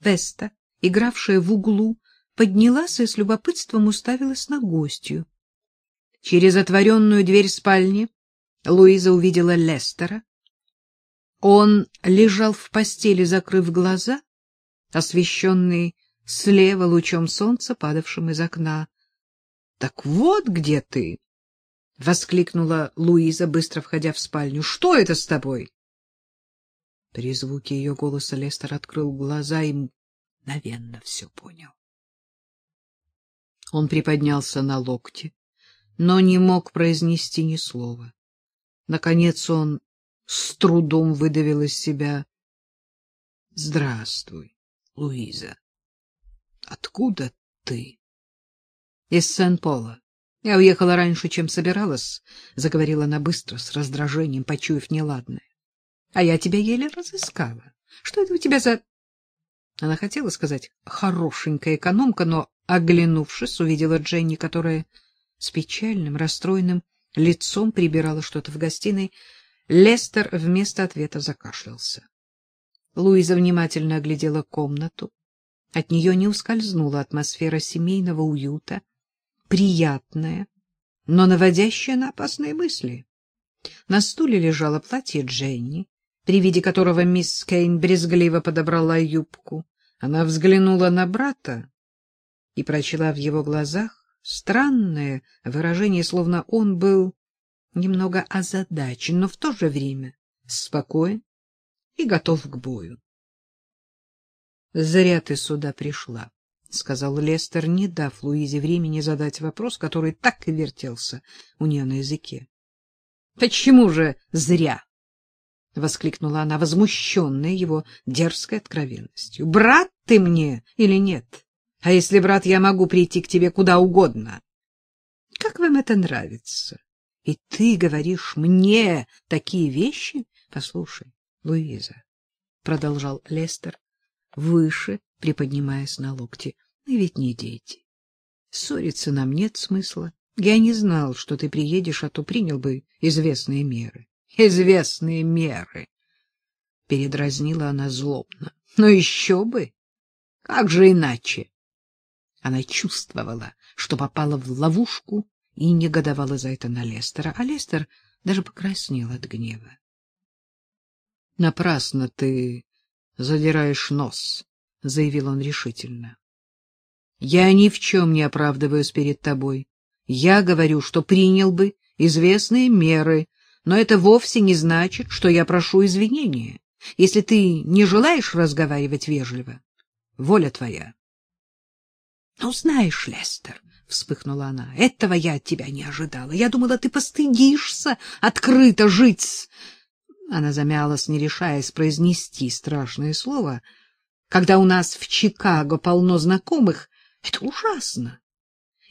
Веста, игравшая в углу, поднялась и с любопытством уставилась на гостью. Через отворенную дверь спальни Луиза увидела Лестера. Он лежал в постели, закрыв глаза, освещенный слева лучом солнца, падавшим из окна. — Так вот где ты! — воскликнула Луиза, быстро входя в спальню. — Что это с тобой? При звуке ее голоса Лестер открыл глаза и мгновенно все понял. Он приподнялся на локте, но не мог произнести ни слова. Наконец он с трудом выдавил из себя — Здравствуй, Луиза. Откуда ты? — Из Сен-Пола. Я уехала раньше, чем собиралась, — заговорила она быстро, с раздражением, почуяв неладное. — А я тебя еле разыскала. Что это у тебя за... Она хотела сказать «хорошенькая экономка», но, оглянувшись, увидела Дженни, которая с печальным, расстроенным лицом прибирала что-то в гостиной. Лестер вместо ответа закашлялся. Луиза внимательно оглядела комнату. От нее не ускользнула атмосфера семейного уюта, приятная, но наводящая на опасные мысли. На стуле лежало платье Дженни, при виде которого мисс Кейн брезгливо подобрала юбку. Она взглянула на брата и прочла в его глазах странное выражение, словно он был немного озадачен, но в то же время спокоен и готов к бою. — Зря ты сюда пришла, — сказал Лестер, не дав Луизе времени задать вопрос, который так и вертелся у нее на языке. — Почему же зря? — воскликнула она, возмущенная его дерзкой откровенностью. — Брат ты мне или нет? А если, брат, я могу прийти к тебе куда угодно? Как вам это нравится? И ты говоришь мне такие вещи? Послушай, Луиза, — продолжал Лестер, выше приподнимаясь на локти. — Мы ведь не дети. Ссориться нам нет смысла. Я не знал, что ты приедешь, а то принял бы известные меры. — Известные меры! — передразнила она злобно. — Но еще бы! Как же иначе? Она чувствовала, что попала в ловушку и негодовала за это на Лестера, а Лестер даже покраснел от гнева. — Напрасно ты задираешь нос, — заявил он решительно. — Я ни в чем не оправдываюсь перед тобой. Я говорю, что принял бы известные меры, но это вовсе не значит, что я прошу извинения. Если ты не желаешь разговаривать вежливо, воля твоя. — Ну, знаешь, Лестер, — вспыхнула она, — этого я от тебя не ожидала. Я думала, ты постыдишься открыто жить. Она замялась, не решаясь произнести страшное слово. Когда у нас в Чикаго полно знакомых, это ужасно.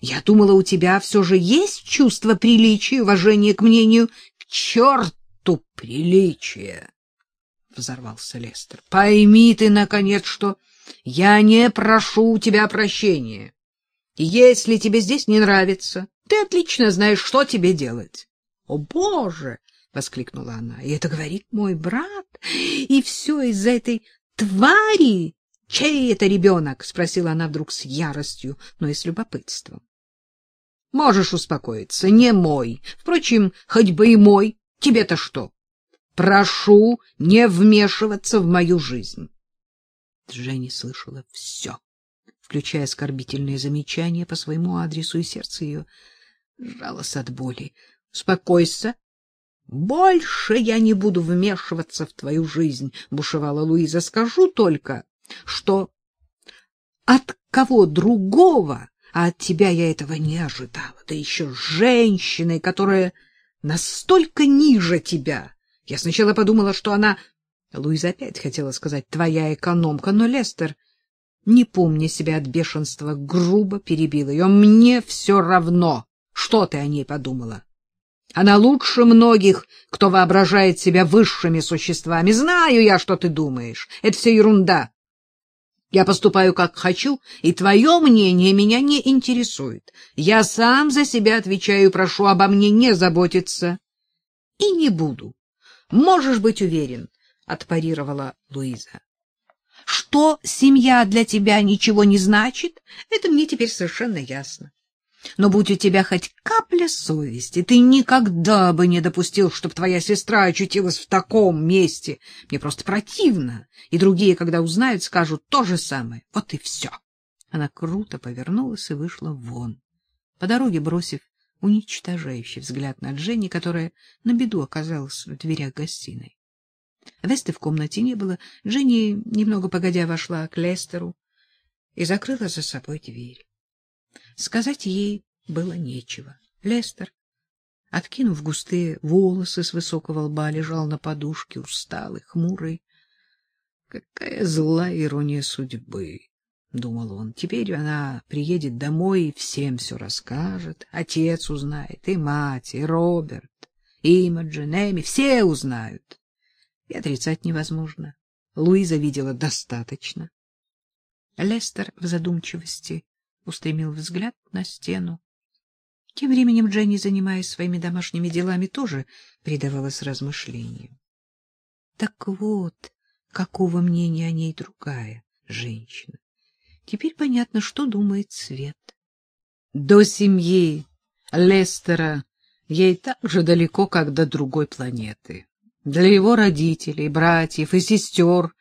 Я думала, у тебя все же есть чувство приличия и уважения к мнению. Черту приличия! — взорвался Лестер. — Пойми ты, наконец, что я не прошу у тебя прощения. Если тебе здесь не нравится, ты отлично знаешь, что тебе делать. — О, Боже! — воскликнула она. — И это говорит мой брат? И все из-за этой твари? Чей это ребенок? — спросила она вдруг с яростью, но и с любопытством. — Можешь успокоиться, не мой. Впрочем, хоть бы и мой. Тебе-то что? Прошу не вмешиваться в мою жизнь. Дженни слышала все, включая оскорбительные замечания по своему адресу, и сердце ее сжалось от боли. — Успокойся, больше я не буду вмешиваться в твою жизнь, бушевала Луиза. Скажу только, что от кого другого, а от тебя я этого не ожидала. Да еще женщиной, которая настолько ниже тебя. Я сначала подумала, что она... Луиза опять хотела сказать «твоя экономка», но Лестер, не помня себя от бешенства, грубо перебил ее. «Мне все равно, что ты о ней подумала. Она лучше многих, кто воображает себя высшими существами. Знаю я, что ты думаешь. Это все ерунда. Я поступаю, как хочу, и твое мнение меня не интересует. Я сам за себя отвечаю и прошу обо мне не заботиться. И не буду. Можешь быть уверен, — отпарировала Луиза, — Что семья для тебя ничего не значит, это мне теперь совершенно ясно. Но будь у тебя хоть капля совести, ты никогда бы не допустил, чтобы твоя сестра очутилась в таком месте. Мне просто противно. И другие, когда узнают, скажут то же самое. Вот и все. Она круто повернулась и вышла вон, по дороге бросив уничтожающий взгляд на Дженни, которая на беду оказалась в дверях гостиной. Весты в комнате не было. Дженни, немного погодя, вошла к Лестеру и закрыла за собой дверь. Сказать ей было нечего. Лестер, откинув густые волосы с высокого лба, лежал на подушке, усталый, хмурый. Какая злая ирония судьбы! — думал он. — Теперь она приедет домой и всем все расскажет. Отец узнает, и мать, и Роберт, и Имаджин, Эми, все узнают. И отрицать невозможно. Луиза видела достаточно. Лестер в задумчивости устремил взгляд на стену. Тем временем Дженни, занимаясь своими домашними делами, тоже предавалась размышлениям. Так вот, какого мнения о ней другая женщина. Теперь понятно, что думает Свет. До семьи Лестера ей так же далеко, как до другой планеты. Для его родителей, братьев и сестер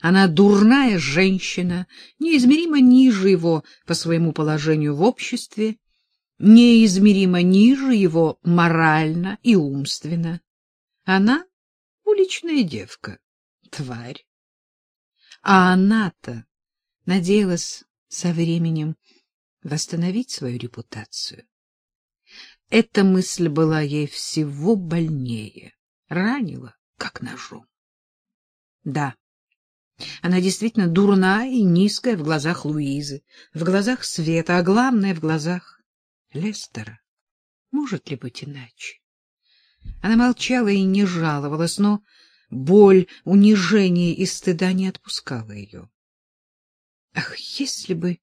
она дурная женщина, неизмеримо ниже его по своему положению в обществе, неизмеримо ниже его морально и умственно. Она уличная девка, тварь. А она-то надеялась со временем восстановить свою репутацию. Эта мысль была ей всего больнее, ранила, как ножом. Да, она действительно дурная и низкая в глазах Луизы, в глазах Света, а главное — в глазах Лестера. Может ли быть иначе? Она молчала и не жаловалась, но боль, унижение и стыда не отпускала ее. Ах, если бы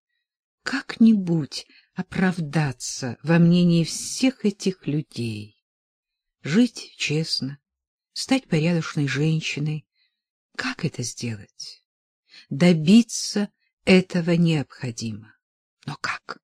как-нибудь оправдаться во мнении всех этих людей, жить честно, стать порядочной женщиной, как это сделать? Добиться этого необходимо. Но как?